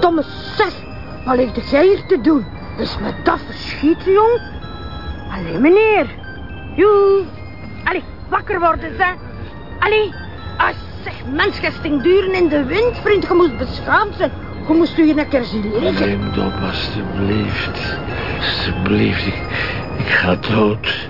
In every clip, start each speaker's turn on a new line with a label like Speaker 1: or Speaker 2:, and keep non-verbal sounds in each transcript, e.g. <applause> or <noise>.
Speaker 1: Domme zes, wat ligt jij hier te doen? Dus met dat verschieten, jong? Allee, meneer. Joe. Allee, wakker worden, ze. Allee, als zeg mensgesting duren in de wind, vriend, je moest beschaamd zijn. Je moest u keer zien liggen.
Speaker 2: Neem het op, alstublieft. Alstublieft, ik, ik ga dood.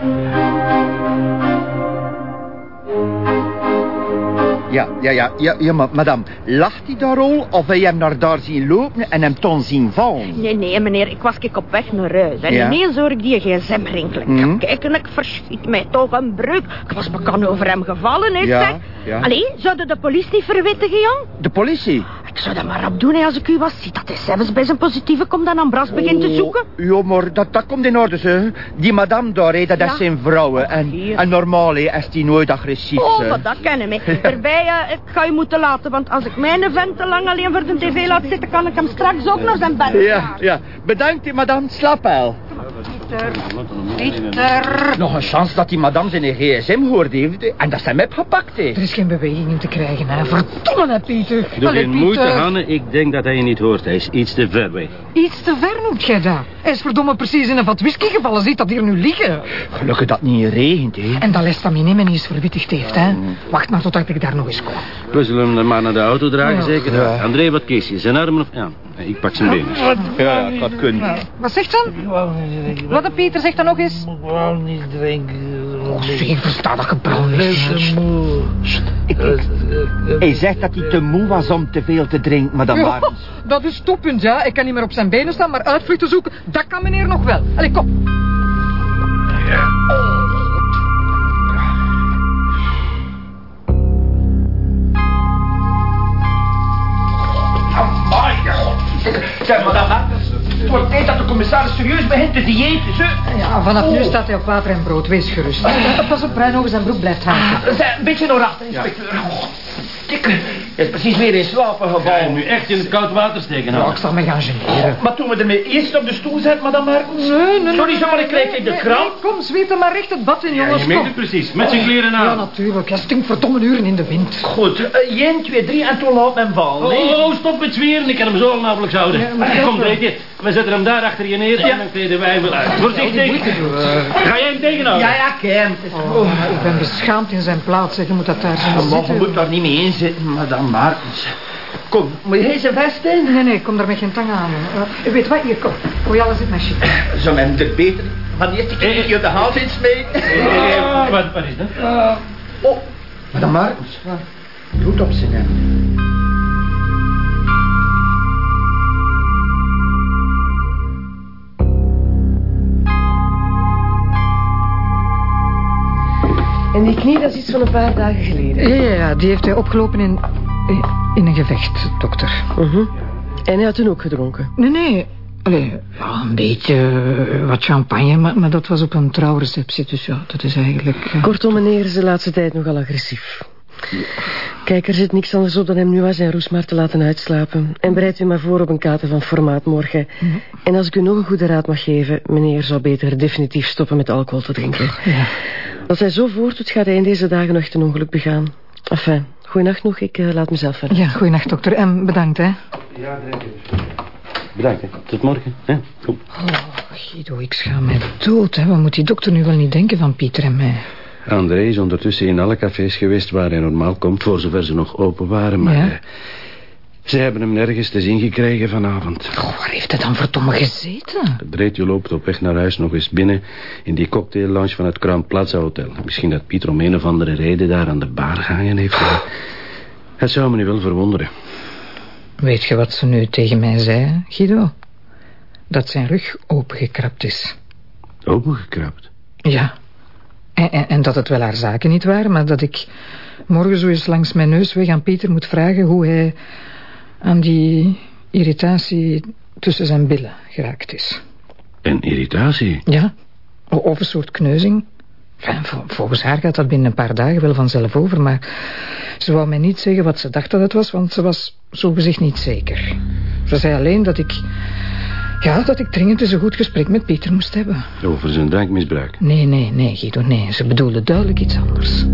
Speaker 3: Ja, ja, ja, ja, ja maar madame, lacht hij daar al of heb je hem naar daar zien lopen en hem toen zien vallen?
Speaker 1: Nee, nee, meneer, ik was ik op weg naar huis. En
Speaker 3: Ja.
Speaker 1: ineens hoor ik die gsm rinkelen.
Speaker 3: Mhm.
Speaker 1: Kijk, en ik verschiet mij toch een breuk. Ik was bekend over hem gevallen, hè,
Speaker 3: Ja,
Speaker 1: zeg.
Speaker 3: ja.
Speaker 1: Allee, zouden de politie niet verwittigen, jong?
Speaker 3: De politie?
Speaker 1: Ik zou dat maar op doen, hè, als ik u was. Ziet dat hij zelfs bij zijn positieve komt en Ambras begint te zoeken.
Speaker 3: Oh, Ja, maar dat, dat komt in orde, ze. Die madame daar, hè, dat
Speaker 1: Ja.
Speaker 3: is zijn vrouw. hè. En,
Speaker 1: hier.
Speaker 3: en normaal hè, is die nooit agressief.
Speaker 1: Oh,
Speaker 3: ze.
Speaker 1: maar dat kennen. Erbij, eh, ik ga je moeten laten, want als ik mijn vent te lang alleen voor de tv laat zitten, kan ik hem straks ook naar zijn bed
Speaker 3: Ja, ja. Bedankt, die madame. Slaap wel.
Speaker 1: Pieter.
Speaker 3: Nog een chance dat die madame zijn gsm hoorde heeft en dat ze hem heeft gepakt heeft.
Speaker 4: Er is geen beweging in te krijgen, hè. Verdomme, hè, Pieter.
Speaker 5: Doe
Speaker 4: Allee,
Speaker 5: geen moeite,
Speaker 4: Pieter.
Speaker 5: Hanne. Ik denk dat hij je niet hoort. Hij is iets te ver weg.
Speaker 4: Iets te ver noemt jij dat. Hij is verdomme precies in een vat whisky gevallen. Ziet dat hier nu liggen.
Speaker 3: Gelukkig dat het niet regent, hè.
Speaker 4: En dat Lestamine me niet eens verwittigd heeft, hè. Wacht maar totdat ik daar nog eens kom.
Speaker 5: We zullen hem dan maar naar de auto dragen,
Speaker 4: Ja.
Speaker 5: zeker?
Speaker 3: Ja.
Speaker 5: André, wat kies je? Zijn armen of... Ja, ik pak zijn benen.
Speaker 3: Ja, dat kunnen.
Speaker 4: Wat zegt dan? Wat de Pieter zegt dan nog eens?
Speaker 2: Ik wou niet drinken.
Speaker 4: Oh, zeg, ik versta dat gebrul niet.
Speaker 2: moe.
Speaker 3: Hij zegt dat hij te moe was om te veel te drinken, madame
Speaker 4: Ja,
Speaker 3: Martens. <laughs>
Speaker 4: dat is toppunt, ja. Ik kan niet meer op zijn benen staan, maar uitvluchten zoeken, dat kan meneer nog wel. Allee, kom.
Speaker 3: Zeg, commissaris serieus begint te diëten, ze.
Speaker 4: Ja, vanaf nu staat hij op water en brood. Wees gerust. Pas op, Bruin over zijn broek blijft hangen.
Speaker 3: Zeg, een beetje naar achter, inspecteur. Oh, Hij is precies weer in slapen
Speaker 5: Ga je
Speaker 3: gevallen.
Speaker 5: nu echt in het koud water steken,
Speaker 4: Ja,
Speaker 5: Hanne?
Speaker 4: ik zal me gaan generen.
Speaker 3: Maar toen we ermee eerst op de stoel zetten, madame Martens.
Speaker 4: Nee, nee,
Speaker 3: Sorry, zo, maar ik krijg in de krant.
Speaker 4: nee, kom, zweet er maar recht het bad in,
Speaker 5: Ja,
Speaker 4: jongens.
Speaker 5: je meent
Speaker 4: kom.
Speaker 5: het precies. Met zijn kleren
Speaker 4: Ja,
Speaker 5: aan.
Speaker 4: natuurlijk. Hij stinkt verdomme uren in de wind.
Speaker 3: Goed, uh, 1, 2, 3 en toen laat men vallen.
Speaker 5: Oh, oh, oh, stop met zweren. Ik kan hem zo nauwelijks houden.
Speaker 4: Ja,
Speaker 5: Kom. Dreetje. We zetten hem daar achter je neer en dan kleden wij hem wel uit. Voorzichtig. Ga jij hem tegenhouden?
Speaker 3: Ja, ja, Ken.
Speaker 4: Oh, ik ben beschaamd in zijn plaats. Je moet dat daar zien
Speaker 3: Maar je moet daar niet mee madame Martens. Kom, moet je zijn vest in?
Speaker 4: Nee, nee, kom daar met geen tang aan. Uh, weet wat, hier, kom. Gooi alles in mijn shit.
Speaker 3: Zo men er beter van de eerste keer je de haal in smeten.
Speaker 5: Eh, Wat, wat is dat?
Speaker 3: Oh, madame Martens. Bloed op zijn hemd.
Speaker 6: En die knie, dat is iets van een paar dagen geleden.
Speaker 4: Ja, ja, ja, die heeft hij opgelopen in, in een gevecht, dokter.
Speaker 6: Mhm. En hij had toen ook gedronken.
Speaker 4: Nee, nee. Allee, ja, een beetje eh, wat champagne, maar, maar dat was op een trouwreceptie. Dus ja, dat is eigenlijk... eh,
Speaker 6: Kortom, meneer is de laatste tijd nogal agressief. Kijk, er zit niks anders op dan hem nu als zijn roes maar te laten uitslapen. En bereid u maar voor op een kater van formaat morgen. En als ik u nog een goede raad mag geven... meneer zou beter definitief stoppen met alcohol te drinken.
Speaker 4: Ja.
Speaker 6: Als hij zo voortdoet, gaat hij in deze dagen nog echt een ongeluk begaan. Enfin, goeienacht nog. Ik eh, laat mezelf verder.
Speaker 4: ja, goeienacht, dokter. En bedankt, hè.
Speaker 5: Bedankt, hè. Tot morgen. Hè? Kom.
Speaker 4: Oh, Guido, ik schaam mij dood, hè. Wat moet die dokter nu wel niet denken van Pieter en mij?
Speaker 5: André is ondertussen in alle cafés geweest waar hij normaal komt, voor zover ze nog open waren. Maar
Speaker 4: Ja.
Speaker 5: Ze hebben hem nergens te zien gekregen vanavond.
Speaker 4: Oh, waar heeft hij dan verdomme gezeten?
Speaker 5: Dreetje loopt op weg naar huis nog eens binnen in die cocktaillounge van het Crown Plaza Hotel. Misschien dat Pieter om een of andere reden daar aan de bar gehangen heeft. <sighs> Het zou me nu wel verwonderen.
Speaker 4: Weet je wat ze nu tegen mij zei, Guido? Dat zijn rug opengekrapt is.
Speaker 5: Opengekrapt.
Speaker 4: Ja. En, en, en dat het wel haar zaken niet waren, maar dat ik morgen zo eens langs mijn neus weg aan Pieter moet vragen hoe hij aan die irritatie tussen zijn billen geraakt is.
Speaker 5: En irritatie.
Speaker 4: Ja, of een soort kneuzing. Enfin, volgens haar gaat dat binnen een paar dagen wel vanzelf over, maar ze wou mij niet zeggen wat ze dacht dat het was, want ze was zogezegd niet zeker. Ze zei alleen dat ik Ja, dat ik dringend eens een goed gesprek met Pieter moest hebben.
Speaker 5: Over zijn drankmisbruik.
Speaker 4: Nee, nee, nee, Guido, nee. Ze bedoelde duidelijk iets anders.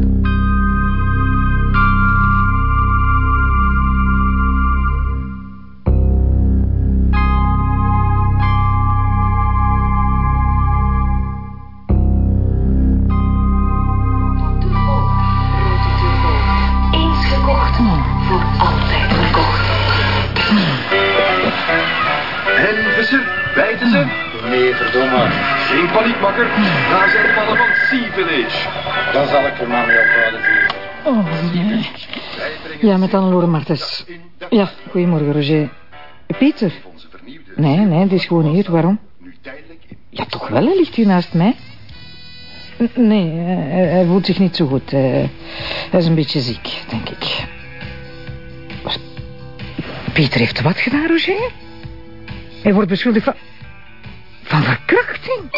Speaker 7: En vissen, bijten ze?
Speaker 3: Nee, verdomme.
Speaker 7: Geen paniek, makker. Daar zijn de mannen van Sea Village.
Speaker 3: Dan zal ik er maar mee ophouden, zeker.
Speaker 4: Oh, nee. Ja, met Annelore Martens. Ja, goedemorgen, Roger. Pieter?
Speaker 7: Onze vernieuwde
Speaker 4: Nee, nee, het is gewoon hier. Waarom?
Speaker 7: nu tijdelijk in
Speaker 4: Ja, toch wel, hij ligt hier naast mij. Nee, eh, hij, hij voelt zich niet zo goed. Eh, hij is een beetje ziek, denk ik. Pieter heeft wat gedaan, Roger? Hij wordt beschuldigd van... van verkrachting.